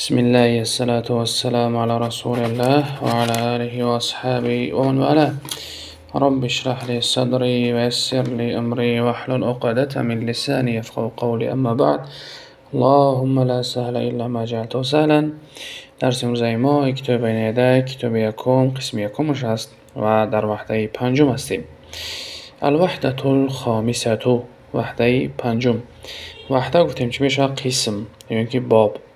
بسم الله الصلاة والسلام على رسول الله وعلى آله وأصحابه ومن والاه. رب اشرح لي صدري ويسر لي أمري واحلل عقدة من لساني يفقه قولي. أما بعد اللهم لا سهل إلا ما جعلته سهلا. درس امروزی ما بین یدک کتاب یکم قسم یکمش است و در وحده پنجم هستیم. الوحدة الخامسة وحده پنجم. وحده گفتیم میشه؟ قسم یعنی باب.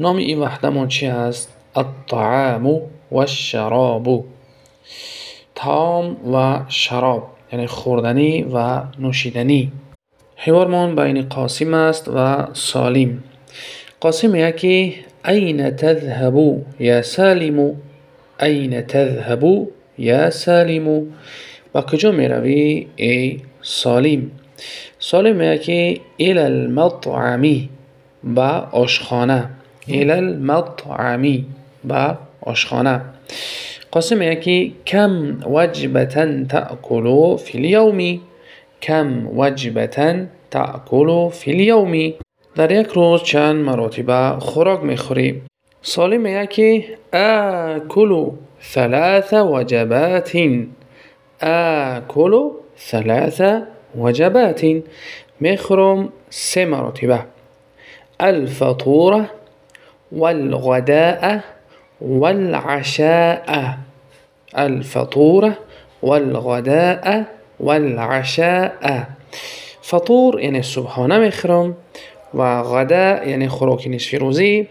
نام این وحده من چی هست الطعام و الشراب. تام و شراب یعنی خوردنی و نوشیدنی. حوارمان بین قاسم است و سالم. قاسم یکی أين تذهب يا سالم؟ أين تذهب يا سالم؟ و کجا می روی ای سالم؟ سالم یکی الى المطعمی؟ با آشخانه إلى المطعمی با آشخانه قاسم یکی کم وجبة تأکل في اليوم کم وجبة تأکل في اليوم در یک روز چند مراتبه خوراک میخوری. سالم میگه که آکل ثلاث وجبات آکل ثلاث وجبات میخورم سه مراتبه. الفطوره والغداء والعشاء. الفطوره والغداء والعشاء. فطور یعنی صبحانه میخورم و غدا یعنی خوراک نصف روزی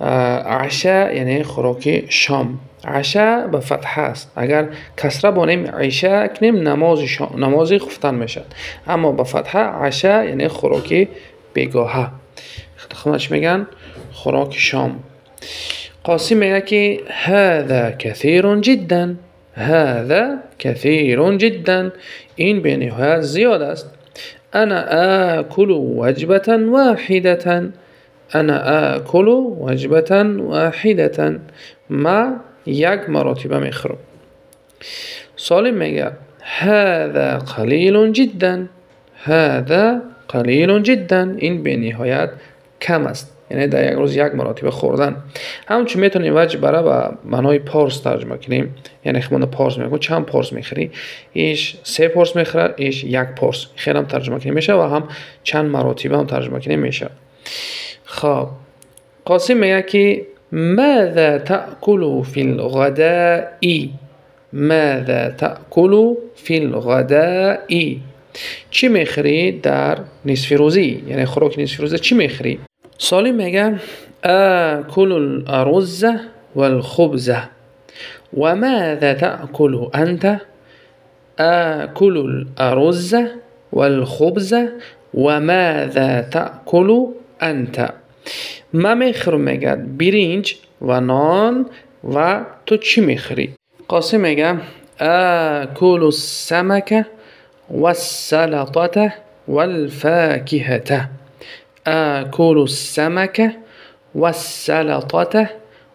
عشا یعنی خوراک شام. عشا به است. اگر کسره بانیم عشا کنیم نماز نمازی خفتن میشد. اما به فتحه عشا یعنی خوراک بگاهه خدمتش میگن خوراک شام. قاسم میگه که هذا كثير جدا هذا كثير جدا. این به نهایت زیاد است. أنا آكل وجبة واحدة. أنا آكل وجبة واحدة. ما یک مراتبه میخورم سالم میگه هذا قلیل جدا. هذا قلیل جدا. این به نهایت کم است. یعنی در یک روز یک مراتبه خوردن. همچون می‌تونیم وجه برای به معنای پارس ترجمه کنیم. یعنی خمانده پارس میگو چند پارس می‌خری؟ ایش سه پارس می‌خره ایش یک پارس. خیلی هم ترجمه کنیم. میشه و هم چند مراتبه هم ترجمه کنیم. میشه. خب. قاسم میگه که ماذا تأکل فی الغداء؟ ماذا تأکل فی الغداء؟ چی می‌خری در نصف روزی؟ یعنی خوراک نصف روزی چی می‌خری؟ سالم میگه آكل الأرز والخبز وماذا تأكل أنت؟ آكل الأرز والخبز وماذا تأكل أنت؟ ما میخورم میگه برنج و نان و تو چی میخوری قاسم میگه آكل السمك والسلطة والفاكهة. آكل السمك والسلطة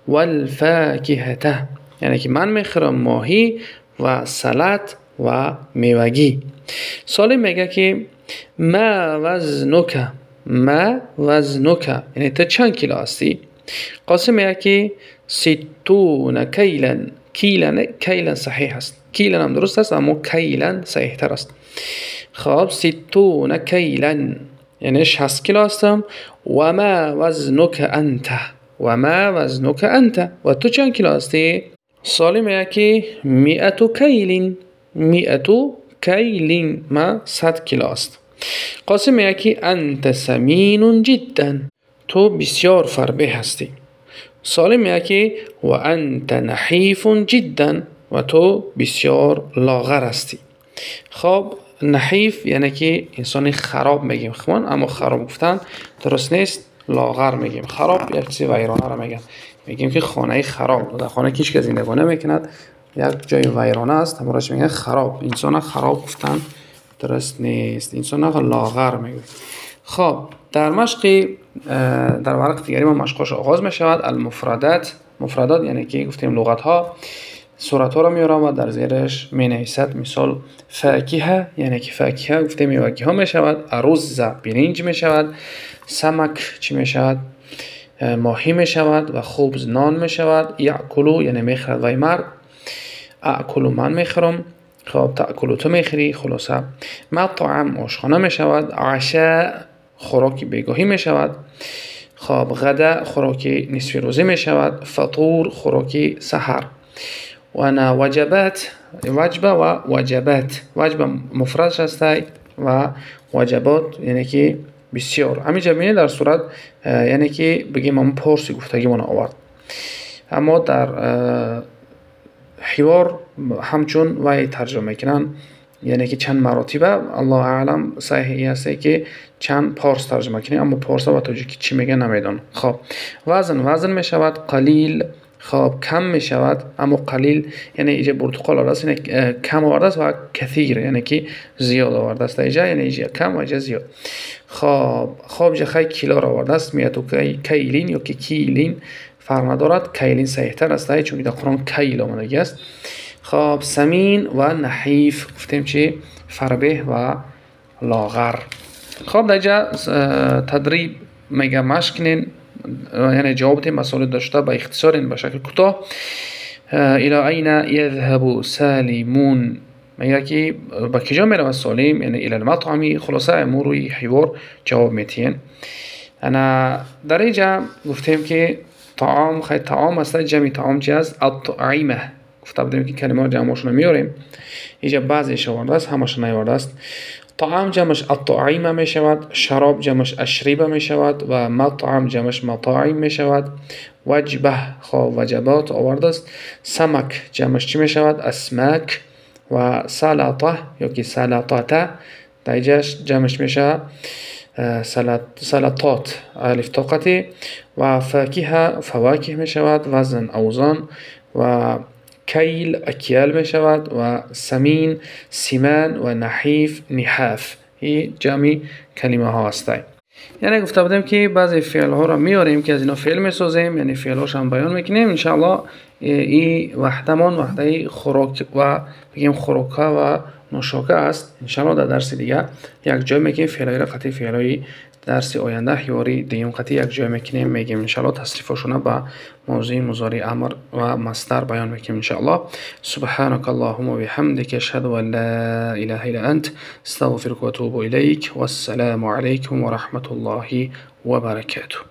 والفاكهة. یعنی که من میخورم ماهی و سلط و میوگی سالم میگه که ما وزنك ما وزنك یعنی تو چند کیلو هستی؟ قاسم میگه که ستون كيلا كيلا كيلا صحیح است كيلا هم درست است اما كيلا صحیح تر است خب ستون كيلا یعنی 60 کیلو هستم و ما وزنك أنت و ما وزنك أنت. و تو چند کیلو هستی سالم یکی مئة كيل مئة كيل ما 100 کیلو است. قاسم یکی أنت سمین جدا. تو بسیار فربه هستی سالم یکی و أنت جدا. و تو بسیار لاغر هستی خب نحیف یعنی که انسانی خراب میگیم خمان اما خراب گفتن درست نیست لاغر میگیم. خراب یک چیز ویرانه رو میگن. میگیم که خانه خراب. در خانه کیش که زندگی نمی‌کند یک جای ویرانه است. همراش میگن خراب. انسان خراب گفتن درست نیست. انسان لاغر میگیم خب در مشق در ورق دیگری ما مشقش آغاز می شود المفردات مفردات یعنی که گفتیم لغت ها صورت ها رو میارم و در زیرش می نویسد مثال فاكهة یعنی که فاكهة گفته میوگی ها می شود أرز برنج می شود سمك چی می شود ماهی می شود و خبز نان می شود يأكل یعنی می‌خورد وی مرد آكل من می‌خورم. خب تأكل تو می‌خوری خلاصه. مطعم آشخانه می شود عشاء خوراکی بیگاهی می شود خب غداء خوراکی نصف روزی می شود فطور خوراکی سحر. و انا وجبات وجبة و وجبات. وجبة مفردش هسته و وجبات یعنی که بسیار. همینجا بینید در صورت یعنی که بگیم همون پرسی گفتگی من آورد. اما در حوار همچون وی ترجمه می‌کنن یعنی که چند مراتبه. الله اعلم صحیحی هسته که چند پارس ترجمه کنی اما پارس و که چی میگه نمیدان خب. وزن وزن می‌شود قلیل خب کم می شود اما قلیل یعنی اینجا برتقال آورده است یعنی کم آورده است و کثیر یعنی که زیاد آورده است. اینجا یعنی اینجا کم و اینجا زیاد. خب خب اینجا خیلی کیلا آورده است میاد کیلین یا که کیلین فرق ندارد کیلین تر است چون در قرآن کیل آمده است. خب سمین و نحیف گفتیم چی؟ فربه و لاغر. خب در تدریب میگه مشکنین. یعنی جواب مسئله داشته با اختصار به شکل کوتاه إلى أين يذهب سالم میگه که با کجا میره سالم؟ یعنی إلى المطعم. خلاصه امور حوار جواب میتین. انا در اینجا گفتیم که طعام خیلی طعام است جمعی طعام چی است؟ الأطعمة. گفته بودیم که کلمات جمعشون میاریم. اینجا بعضیش آورده است همش نیورده است. طعام جمعش الأطعمة می شود شراب جمعش أشربة می شود و مطعم جمعش مطاعم می شود وجبة خواه وجبات آورده است سمک جمعش چی می شود اسماک و سلطه یا که سلطاته می شود سلطات الف طاقتی. و فاکه فواکه می شود وزن اوزان. و کیل اکیال می شود و سمین سیمان و نحیف نحاف. این جمعی کلمه ها هسته یعنی گفته بودیم که بعضی فعل ها را میاریم که از اینا فعل می‌سازیم یعنی فعل هاش هم بیان می‌کنیم. انشاءالله این وحدمان وحده خوراک و بگیم خوراک و نوشاکه است. انشاءالله در درس دیگه یک جای میگیم فعل را قطعی فعل дарси оянда ҳиёри диюмқатӣ якҷоя мекунем мегӯем иншаалло таслифошона ба мавзӯи музори амр ва мастар баён мекунем иншаалло субҳанака аллоҳума биҳамдика ашҳаду ан ла илаҳа илла ант. Астағфирука ва атубу илайк. Вассаламу алайкум ва раҳматуллоҳи ва баракатуҳ.